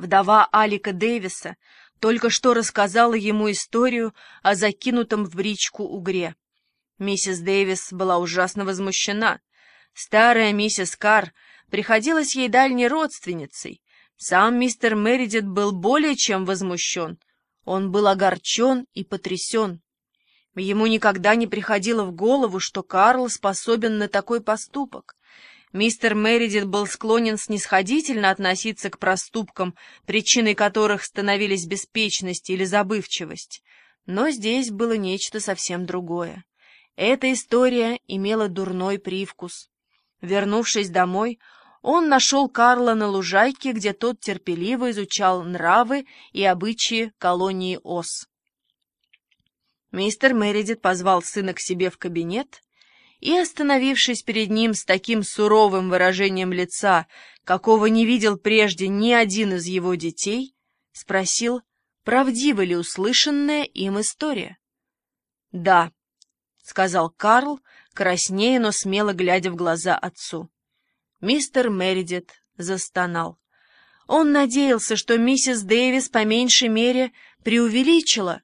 Вдова Алика Дэвиса только что рассказала ему историю о закинутом в бричку угре. Миссис Дэвис была ужасно возмущена. Старая миссис Карр приходилась ей дальней родственницей. Сам мистер Мередит был более чем возмущен. Он был огорчен и потрясен. Ему никогда не приходило в голову, что Карл способен на такой поступок. Мистер Мередит был склонен снисходительно относиться к проступкам, причиной которых становились беспечность или забывчивость. Но здесь было нечто совсем другое. Эта история имела дурной привкус. Вернувшись домой, он нашел Карла на лужайке, где тот терпеливо изучал нравы и обычаи колонии Ос. Мистер Мередит позвал сына к себе в кабинет и, остановившись перед ним с таким суровым выражением лица, какого не видел прежде ни один из его детей, спросил, правдива ли услышанная им история. — Да, — сказал Карл, краснея, но смело глядя в глаза отцу. Мистер Мередит застонал. Он надеялся, что миссис Дэвис по меньшей мере преувеличила.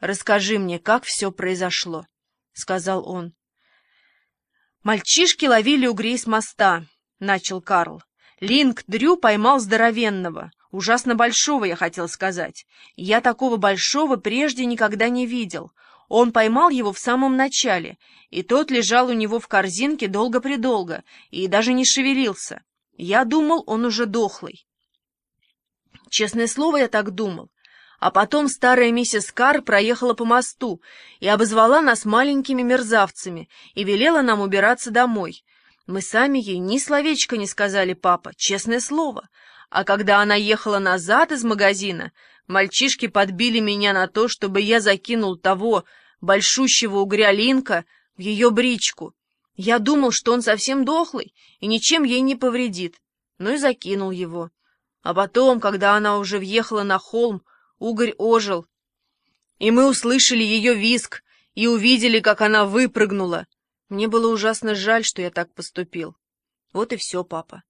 «Расскажи мне, как все произошло», — сказал он. «Мальчишки ловили угрей с моста», — начал Карл. «Линк Дрю поймал здоровенного, ужасно большого, я хотел сказать. Я такого большого прежде никогда не видел. Он поймал его в самом начале, и тот лежал у него в корзинке долго-предолго и даже не шевелился. Я думал, он уже дохлый. Честное слово, я так думал. А потом старая миссис Карр проехала по мосту и обозвала нас маленькими мерзавцами и велела нам убираться домой. Мы сами ей ни словечко не сказали, папа, честное слово. А когда она ехала назад из магазина, мальчишки подбили меня на то, чтобы я закинул того большущего угря Линка в ее бричку. Я думал, что он совсем дохлый и ничем ей не повредит, но и закинул его. А потом, когда она уже въехала на холм, Угорь ожил, и мы услышали ее визг и увидели, как она выпрыгнула. Мне было ужасно жаль, что я так поступил. Вот и все, папа.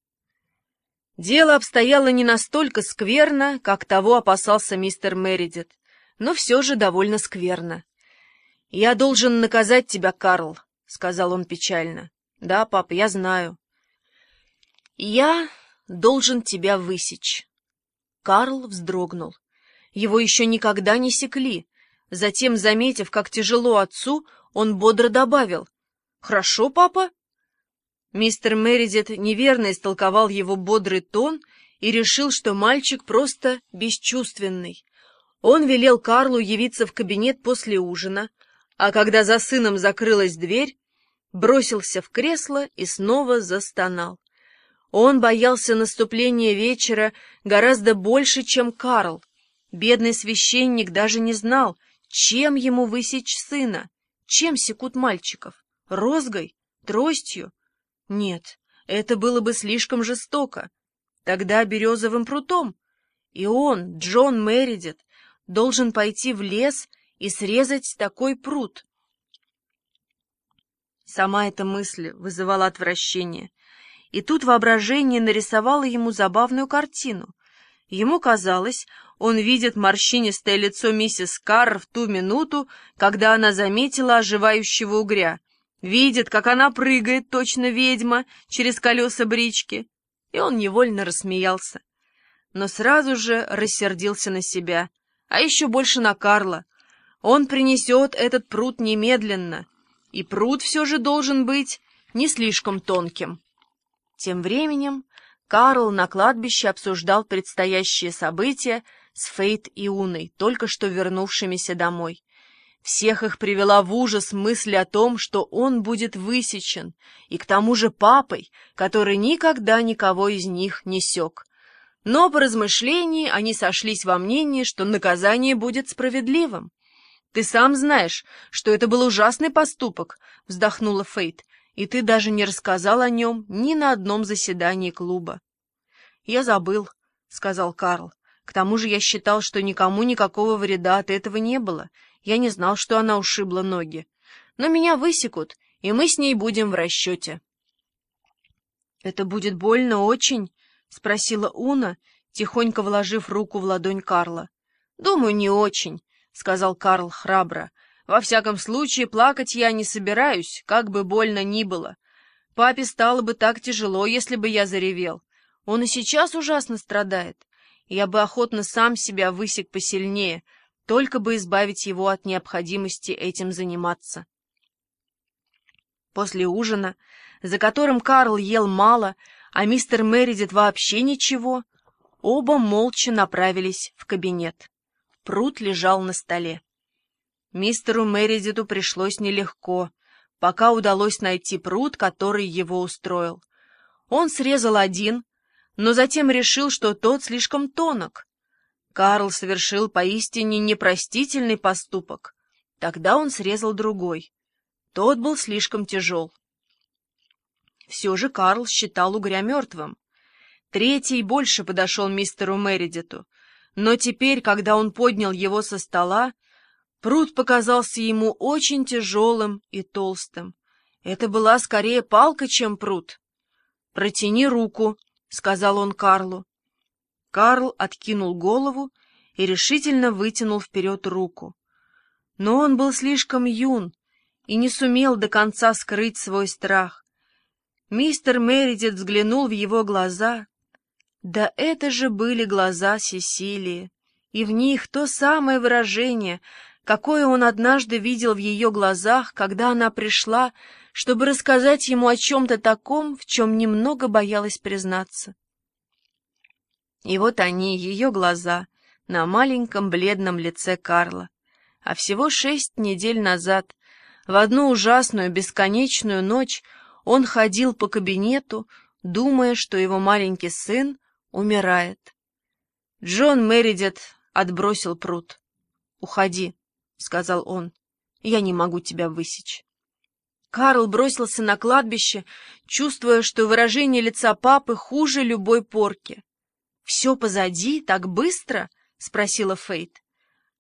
Дело обстояло не настолько скверно, как того опасался мистер Мередит, но все же довольно скверно. «Я должен наказать тебя, Карл», — сказал он печально. «Да, папа, я знаю». «Я должен тебя высечь». Карл вздрогнул. Его еще никогда не секли. Затем, заметив, как тяжело отцу, он бодро добавил. «Хорошо, папа?» Мистер Мередит неверно истолковал его бодрый тон и решил, что мальчик просто бесчувственный. Он велел Карлу явиться в кабинет после ужина, а когда за сыном закрылась дверь, бросился в кресло и снова застонал. Он боялся наступления вечера гораздо больше, чем Карл. Бедный священник даже не знал, чем ему высечь сына, чем секут мальчиков, розгой, тростью. Нет, это было бы слишком жестоко. Тогда березовым прутом. И он, Джон Мередит, должен пойти в лес и срезать такой пруд. Сама эта мысль вызывала отвращение. И тут воображение нарисовало ему забавную картину. Ему казалось, он видит морщинистое лицо миссис Карр в ту минуту, когда она заметила оживающего угря. Видит, как она прыгает, точно ведьма, через колеса брички. И он невольно рассмеялся. Но сразу же рассердился на себя, а еще больше на Карла. Он принесет этот пруд немедленно, и пруд все же должен быть не слишком тонким. Тем временем Карл на кладбище обсуждал предстоящие события, с Фейт и Уной, только что вернувшимися домой. Всех их привела в ужас мысль о том, что он будет высечен, и к тому же папой, который никогда никого из них не сёк. Но по размышлении они сошлись во мнении, что наказание будет справедливым. «Ты сам знаешь, что это был ужасный поступок», — вздохнула Фейт, «и ты даже не рассказал о нем ни на одном заседании клуба». «Я забыл», — сказал Карл. К тому же я считал, что никому никакого вреда от этого не было. Я не знал, что она ушибла ноги. Но меня высекут, и мы с ней будем в расчете. — Это будет больно очень? — спросила Уна, тихонько вложив руку в ладонь Карла. «Думаю, не очень», — сказал Карл храбро. «Во всяком случае, плакать я не собираюсь, как бы больно ни было. Папе стало бы так тяжело, если бы я заревел. Он и сейчас ужасно страдает. Я бы охотно сам себя высек посильнее, только бы избавить его от необходимости этим заниматься». После ужина, за которым Карл ел мало, а мистер Мередит вообще ничего, оба молча направились в кабинет. Пруд лежал на столе. Мистеру Мередиту пришлось нелегко, пока удалось найти пруд, который его устроил. Он срезал один, но затем решил, что тот слишком тонок. Карл совершил поистине непростительный поступок. Тогда он срезал другой. Тот был слишком тяжел. Все же Карл считал угря мертвым. Третий больше подошел мистеру Мередиту — но теперь, когда он поднял его со стола, пруд показался ему очень тяжелым и толстым. Это была скорее палка, чем пруд. «Протяни руку», — сказал он Карлу. Карл откинул голову и решительно вытянул вперед руку. Но он был слишком юн и не сумел до конца скрыть свой страх. Мистер Мередит взглянул в его глаза да это же были глаза Сесилии, и в них то самое выражение, какое он однажды видел в ее глазах, когда она пришла, чтобы рассказать ему о чем-то таком, в чем немного боялась признаться. И вот они, ее глаза, на маленьком бледном лице Карла. А всего шесть недель назад, в одну ужасную бесконечную ночь, он ходил по кабинету, думая, что его маленький сын умирает. Джон Мередит отбросил пруд. «Уходи», — сказал он, — «я не могу тебя высечь». Карл бросился на кладбище, чувствуя, что выражение лица папы хуже любой порки. «Все позади, так быстро?» — спросила Фейт.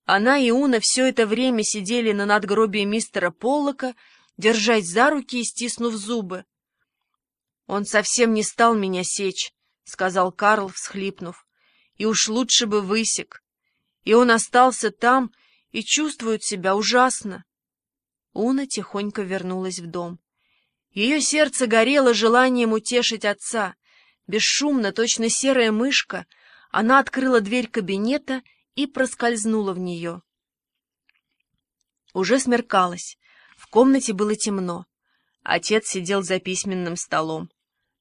Она и Уна все это время сидели на надгробии мистера Поллока, держась за руки и стиснув зубы. «Он совсем не стал меня сечь», — сказал Карл, всхлипнув. «И уж лучше бы высек. И он остался там и чувствует себя ужасно». Уна тихонько вернулась в дом. Ее сердце горело желанием утешить отца. Бесшумно, точно серая мышка, она открыла дверь кабинета и проскользнула в нее. Уже смеркалось. В комнате было темно. Отец сидел за письменным столом.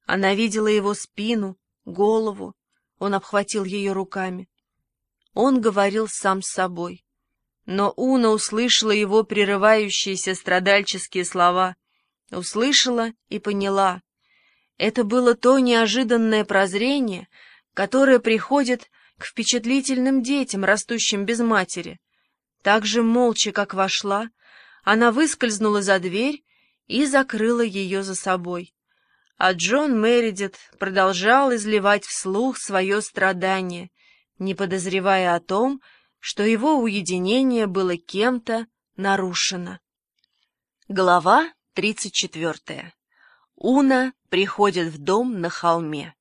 Она видела его спину, голову. Он обхватил ее руками. Он говорил сам с собой. Но Уна услышала его прерывающиеся страдальческие слова. Услышала и поняла. Это было то неожиданное прозрение, которое приходит к впечатлительным детям, растущим без матери. Так же молча, как вошла, она выскользнула за дверь и закрыла ее за собой а Джон Мередит продолжал изливать вслух свое страдание, не подозревая о том, что его уединение было кем-то нарушено. Глава 34. Уна приходит в дом на холме.